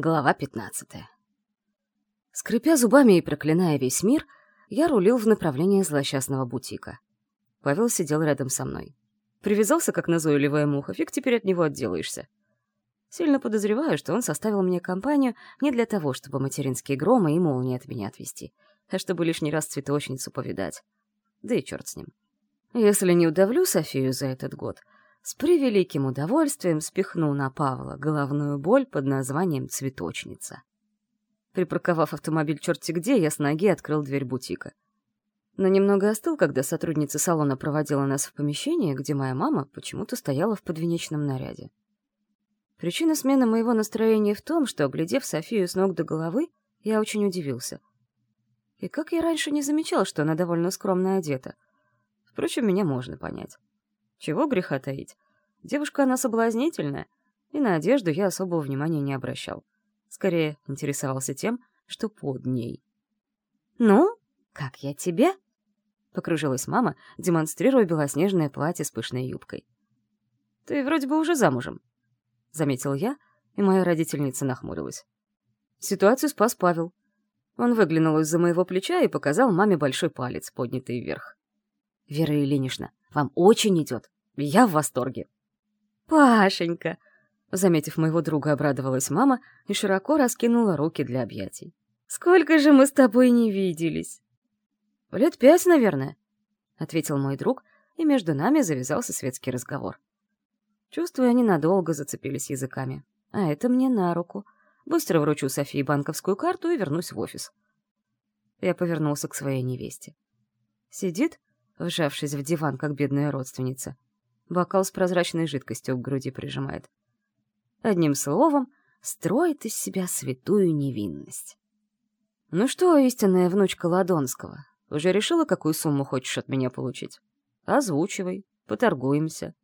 Глава 15. Скрипя зубами и проклиная весь мир, я рулил в направлении злосчастного бутика. Павел сидел рядом со мной. Привязался, как назойливая муха, фиг теперь от него отделаешься. Сильно подозреваю, что он составил мне компанию не для того, чтобы материнские громы и молнии от меня отвести, а чтобы лишний раз цветочницу повидать. Да и черт с ним. Если не удавлю Софию за этот год — с превеликим удовольствием спихнул на Павла головную боль под названием «цветочница». Припарковав автомобиль черти где, я с ноги открыл дверь бутика. Но немного остыл, когда сотрудница салона проводила нас в помещение, где моя мама почему-то стояла в подвенечном наряде. Причина смены моего настроения в том, что, оглядев Софию с ног до головы, я очень удивился. И как я раньше не замечал, что она довольно скромно одета. Впрочем, меня можно понять. Чего греха таить? Девушка она соблазнительная, и на одежду я особого внимания не обращал. Скорее, интересовался тем, что под ней. «Ну, как я тебе?» — покружилась мама, демонстрируя белоснежное платье с пышной юбкой. «Ты вроде бы уже замужем», — заметил я, и моя родительница нахмурилась. Ситуацию спас Павел. Он выглянул из-за моего плеча и показал маме большой палец, поднятый вверх. «Вера Ильинична, вам очень идет. Я в восторге». «Пашенька!» Заметив моего друга, обрадовалась мама и широко раскинула руки для объятий. «Сколько же мы с тобой не виделись!» «Лет пять, наверное», — ответил мой друг, и между нами завязался светский разговор. Чувствую, они надолго зацепились языками. А это мне на руку. Быстро вручу Софии банковскую карту и вернусь в офис. Я повернулся к своей невесте. Сидит, вжавшись в диван, как бедная родственница. Бокал с прозрачной жидкостью к груди прижимает. Одним словом, строит из себя святую невинность. «Ну что, истинная внучка Ладонского, уже решила, какую сумму хочешь от меня получить? Озвучивай, поторгуемся».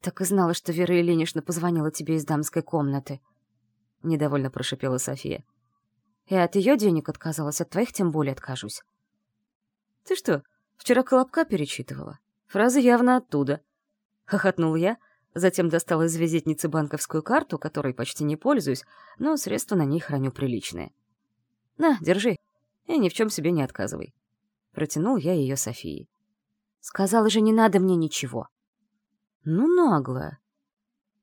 «Так и знала, что Вера Ильинична позвонила тебе из дамской комнаты», — недовольно прошипела София. «И от ее денег отказалась, от твоих тем более откажусь». «Ты что, Вчера Колобка перечитывала. Фразы явно оттуда. Хохотнул я, затем достал из визитницы банковскую карту, которой почти не пользуюсь, но средства на ней храню приличные. «На, держи, и ни в чем себе не отказывай». Протянул я ее Софии. «Сказала же, не надо мне ничего». «Ну, наглая.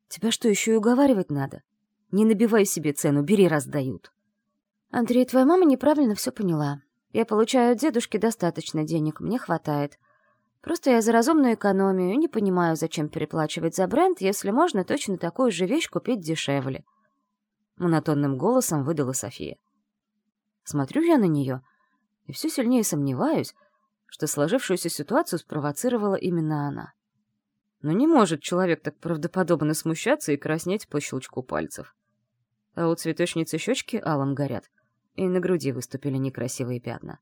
Тебя что, еще и уговаривать надо? Не набивай себе цену, бери, раздают». «Андрей, твоя мама неправильно все поняла. Я получаю от дедушки достаточно денег, мне хватает. Просто я за разумную экономию не понимаю, зачем переплачивать за бренд, если можно точно такую же вещь купить дешевле. Монотонным голосом выдала София. Смотрю я на нее и все сильнее сомневаюсь, что сложившуюся ситуацию спровоцировала именно она. Но не может человек так правдоподобно смущаться и краснеть по щелчку пальцев. А у цветочницы щечки алым горят — и на груди выступили некрасивые пятна.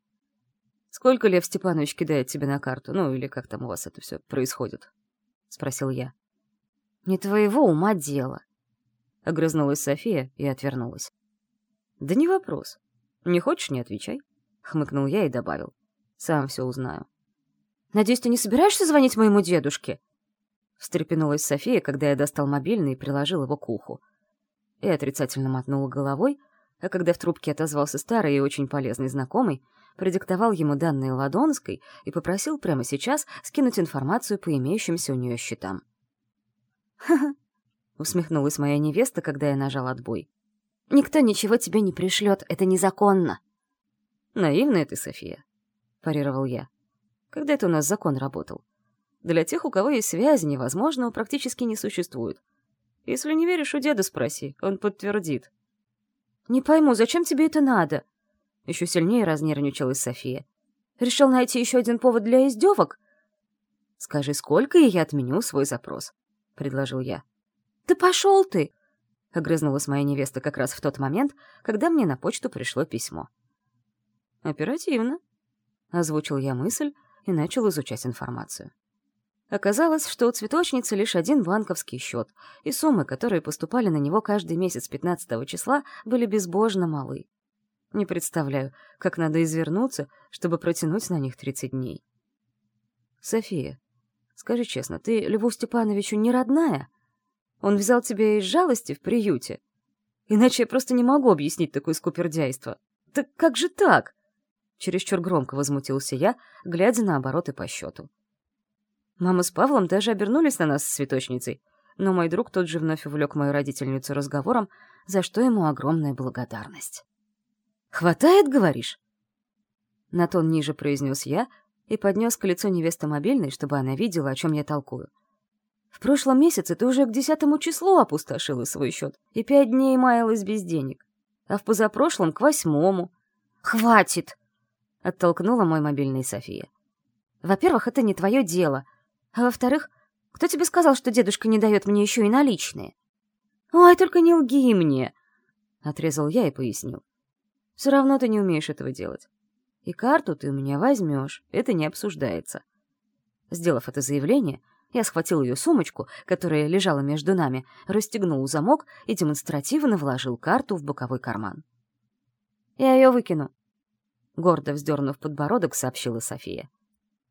«Сколько Лев Степанович кидает тебе на карту? Ну, или как там у вас это все происходит?» — спросил я. «Не твоего ума дело», — огрызнулась София и отвернулась. «Да не вопрос. Не хочешь — не отвечай», — хмыкнул я и добавил. «Сам все узнаю». «Надеюсь, ты не собираешься звонить моему дедушке?» Встрепенулась София, когда я достал мобильный и приложил его к уху. И отрицательно мотнула головой, а когда в трубке отозвался старый и очень полезный знакомый, продиктовал ему данные Ладонской и попросил прямо сейчас скинуть информацию по имеющимся у нее счетам. «Ха-ха», — усмехнулась моя невеста, когда я нажал отбой. «Никто ничего тебе не пришлет, это незаконно». «Наивная ты, София», — парировал я. «Когда это у нас закон работал? Для тех, у кого есть связи, невозможного практически не существует. Если не веришь, у деда спроси, он подтвердит». «Не пойму, зачем тебе это надо?» Еще сильнее разнервничалась София. «Решил найти еще один повод для издевок?» «Скажи, сколько, и я отменю свой запрос», — предложил я. «Да пошел ты!» — огрызнулась моя невеста как раз в тот момент, когда мне на почту пришло письмо. «Оперативно», — озвучил я мысль и начал изучать информацию. Оказалось, что у цветочницы лишь один банковский счет, и суммы, которые поступали на него каждый месяц 15 числа, были безбожно малы. Не представляю, как надо извернуться, чтобы протянуть на них 30 дней. «София, скажи честно, ты Льву Степановичу не родная? Он взял тебя из жалости в приюте?» Иначе я просто не могу объяснить такое скупердяйство. Так как же так? Чересчур громко возмутился я, глядя на обороты по счету. Мама с Павлом даже обернулись на нас с цветочницей, но мой друг тут же вновь увлек мою родительницу разговором, за что ему огромная благодарность. «Хватает, говоришь?» На тон ниже произнес я и поднес к лицу невесты мобильный, чтобы она видела, о чем я толкую. «В прошлом месяце ты уже к десятому числу опустошила свой счет и пять дней маялась без денег, а в позапрошлом — к восьмому». «Хватит!» — оттолкнула мой мобильный София. «Во-первых, это не твое дело, а во-вторых, кто тебе сказал, что дедушка не дает мне еще и наличные? Ой, только не лги мне, отрезал я и пояснил. Все равно ты не умеешь этого делать. И карту ты у меня возьмешь, это не обсуждается. Сделав это заявление, я схватил ее сумочку, которая лежала между нами, расстегнул замок и демонстративно вложил карту в боковой карман. «Я ее выкину», — гордо вздернув подбородок, сообщила София.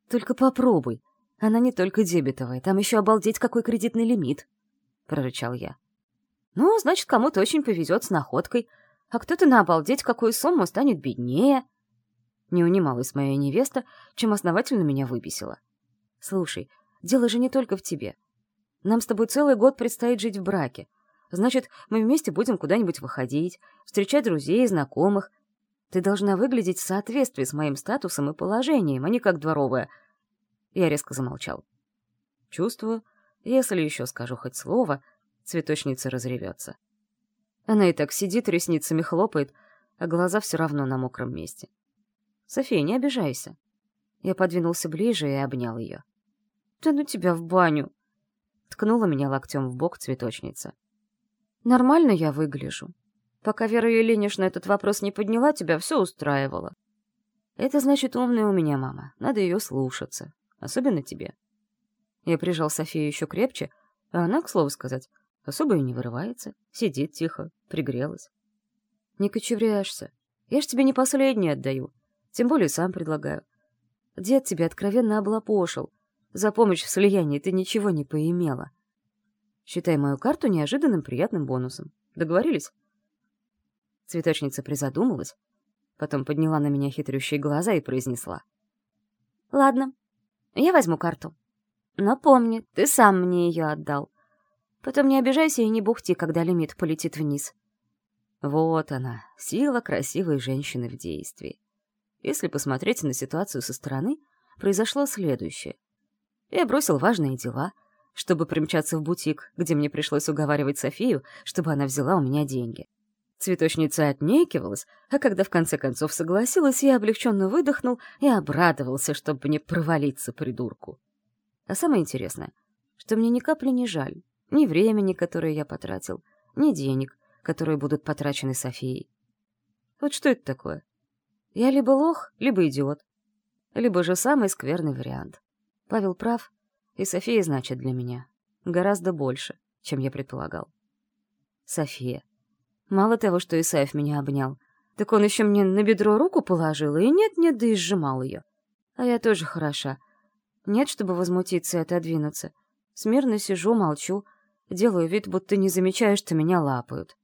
«Только попробуй. Она не только дебетовая, там еще обалдеть какой кредитный лимит», — прорычал я. «Ну, значит, кому-то очень повезет с находкой, а кто-то на обалдеть какую сумму станет беднее». Не унималась моя невеста, чем основательно меня выбесила. «Слушай, дело же не только в тебе. Нам с тобой целый год предстоит жить в браке. Значит, мы вместе будем куда-нибудь выходить, встречать друзей и знакомых. Ты должна выглядеть в соответствии с моим статусом и положением, а не как дворовая — я резко замолчал. Чувствую, если еще скажу хоть слово, цветочница разревется. Она и так сидит, ресницами хлопает, а глаза все равно на мокром месте. «София, не обижайся». Я подвинулся ближе и обнял ее. «Да ну тебя в баню!» Ткнула меня локтем в бок цветочница. «Нормально я выгляжу. Пока Вера Еленишна этот вопрос не подняла, тебя все устраивало. Это значит, умная у меня мама, надо ее слушаться. Особенно тебе. Я прижал Софию еще крепче, а она, к слову сказать, особо и не вырывается, сидит тихо, пригрелась. Не кочевряешься. Я ж тебе не последнее отдаю, тем более сам предлагаю. Дед тебя откровенно облапошил. За помощь в слиянии ты ничего не поимела. Считай мою карту неожиданным приятным бонусом. Договорились? Цветочница призадумалась, потом подняла на меня хитрющие глаза и произнесла. «Ладно, я возьму карту. Но помни, ты сам мне ее отдал. Потом не обижайся и не бухти, когда лимит полетит вниз. Вот она, сила красивой женщины в действии. Если посмотреть на ситуацию со стороны, произошло следующее. Я бросил важные дела, чтобы примчаться в бутик, где мне пришлось уговаривать Софию, чтобы она взяла у меня деньги. Цветочница отнекивалась, а когда в конце концов согласилась, я облегченно выдохнул и обрадовался, чтобы не провалиться придурку. А самое интересное, что мне ни капли не жаль. Ни времени, которое я потратил, ни денег, которые будут потрачены Софией. Вот что это такое? Я либо лох, либо идиот. Либо же самый скверный вариант. Павел прав, и София значит для меня гораздо больше, чем я предполагал. София. Мало того, что Исаев меня обнял, так он еще мне на бедро руку положил и нет-нет, да и сжимал ее. А я тоже хороша. Нет, чтобы возмутиться и отодвинуться. Смирно сижу, молчу, делаю вид, будто не замечаю, что меня лапают.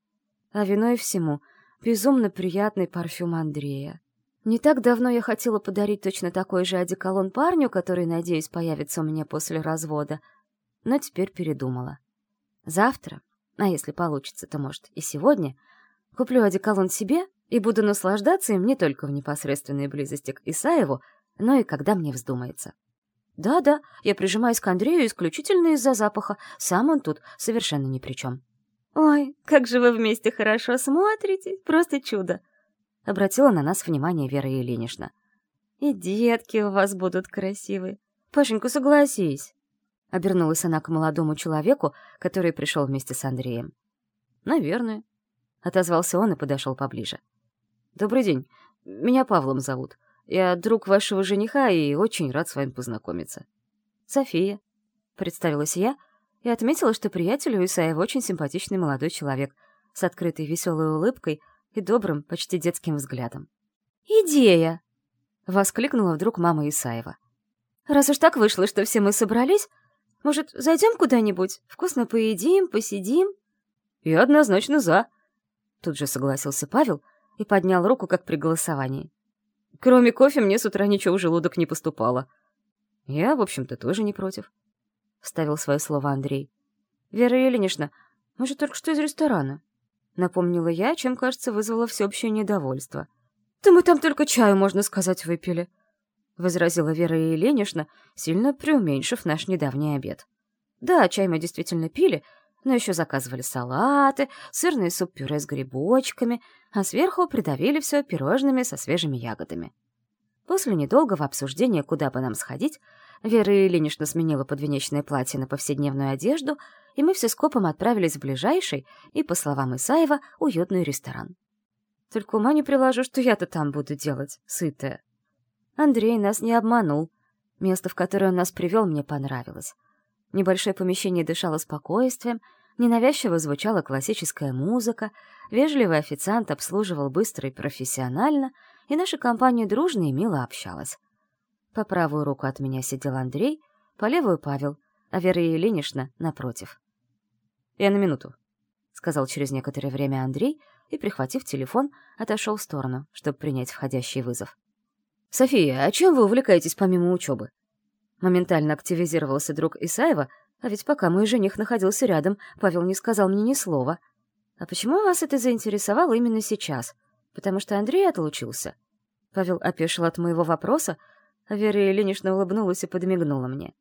А виной всему безумно приятный парфюм Андрея. Не так давно я хотела подарить точно такой же одеколон парню, который, надеюсь, появится у меня после развода, но теперь передумала. Завтра, а если получится, то, может, и сегодня, куплю одеколон себе и буду наслаждаться им не только в непосредственной близости к Исаеву, но и когда мне вздумается. Да-да, я прижимаюсь к Андрею исключительно из-за запаха, сам он тут совершенно ни при чем. «Ой, как же вы вместе хорошо смотрите, просто чудо!» Обратила на нас внимание Вера Еленишна. «И детки у вас будут красивые. Пашенька, согласись, — обернулась она к молодому человеку, который пришел вместе с Андреем. «Наверное», — отозвался он и подошел поближе. «Добрый день. Меня Павлом зовут. Я друг вашего жениха и очень рад с вами познакомиться». «София», — представилась я и отметила, что приятелю Исаева очень симпатичный молодой человек с открытой веселой улыбкой и добрым, почти детским взглядом. «Идея!» — воскликнула вдруг мама Исаева. «Раз уж так вышло, что все мы собрались, может, зайдем куда-нибудь? Вкусно поедим, посидим?» «Я однозначно за», Тут же согласился Павел и поднял руку, как при голосовании. Кроме кофе мне с утра ничего в желудок не поступало. Я, в общем-то, тоже не против. Вставил свое слово Андрей. Вера Ильинична, мы же только что из ресторана. Напомнила я, чем, кажется, вызвало всеобщее недовольство. Да мы там только чаю, можно сказать, выпили. Возразила Вера Ильинична, сильно преуменьшив наш недавний обед. Да, чай мы действительно пили, но еще заказывали салаты, сырный суп-пюре с грибочками, а сверху придавили все пирожными со свежими ягодами. После недолгого обсуждения, куда бы нам сходить, Вера Ильинична сменила подвенечное платье на повседневную одежду, и мы все скопом отправились в ближайший и, по словам Исаева, уютный ресторан. Только ума не приложу, что я-то там буду делать, сытая. Андрей нас не обманул. Место, в которое он нас привел, мне понравилось. Небольшое помещение дышало спокойствием, ненавязчиво звучала классическая музыка, вежливый официант обслуживал быстро и профессионально, и наша компания дружно и мило общалась. По правую руку от меня сидел Андрей, по левую — Павел, а Вера Ильинична — напротив. «Я на минуту», — сказал через некоторое время Андрей и, прихватив телефон, отошел в сторону, чтобы принять входящий вызов. «София, а чем вы увлекаетесь помимо учебы?» Моментально активизировался друг Исаева, а ведь пока мой жених находился рядом, Павел не сказал мне ни слова. «А почему вас это заинтересовало именно сейчас? Потому что Андрей отлучился?» Павел опешил от моего вопроса, а Вера Ильинична улыбнулась и подмигнула мне.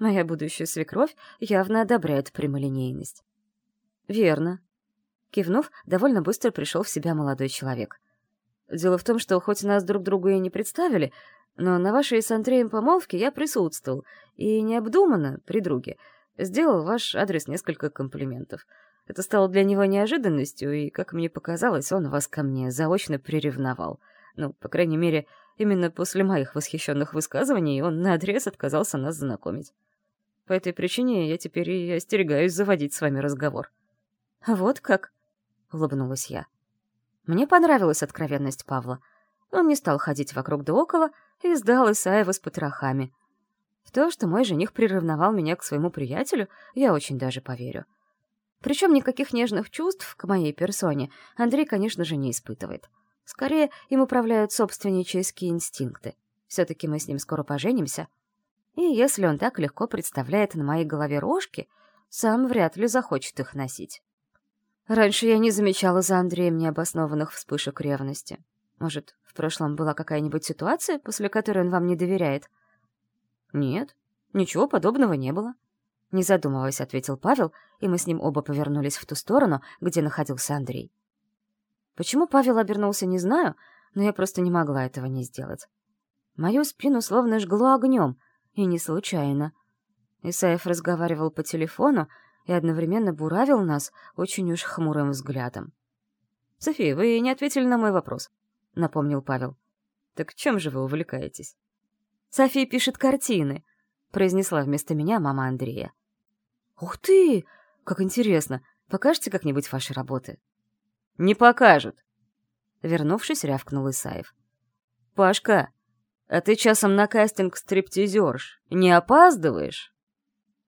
Моя будущая свекровь явно одобряет прямолинейность. «Верно». Кивнув, довольно быстро пришел в себя молодой человек. «Дело в том, что хоть нас друг другу и не представили, но на вашей с Андреем помолвке я присутствовал, и необдуманно, при друге, сделал ваш адрес несколько комплиментов. Это стало для него неожиданностью, и, как мне показалось, он вас ко мне заочно приревновал. Ну, по крайней мере, именно после моих восхищенных высказываний он на адрес отказался нас знакомить. По этой причине я теперь и остерегаюсь заводить с вами разговор. «Вот как?» — улыбнулась я. Мне понравилась откровенность Павла. Он не стал ходить вокруг да около, и сдал Исаева с потрохами. В то, что мой жених приревновал меня к своему приятелю, я очень даже поверю. Причем никаких нежных чувств к моей персоне Андрей, конечно же, не испытывает. Скорее, им управляют собственнические инстинкты. Все-таки мы с ним скоро поженимся. И если он так легко представляет на моей голове рожки, сам вряд ли захочет их носить. Раньше я не замечала за Андреем необоснованных вспышек ревности. Может, в прошлом была какая-нибудь ситуация, после которой он вам не доверяет? Нет, ничего подобного не было. Не задумываясь, ответил Павел, и мы с ним оба повернулись в ту сторону, где находился Андрей. Почему Павел обернулся, не знаю, но я просто не могла этого не сделать. Мою спину словно жгло огнем, и не случайно. Исаев разговаривал по телефону и одновременно буравил нас очень уж хмурым взглядом. «София, вы не ответили на мой вопрос. — напомнил Павел. «Так чем же вы увлекаетесь?» «София пишет картины», — произнесла вместо меня мама Андрея. «Ух ты! Как интересно! Покажете как-нибудь ваши работы?» «Не покажут!» Вернувшись, рявкнул Исаев. «Пашка, а ты часом на кастинг стриптизерш не опаздываешь?»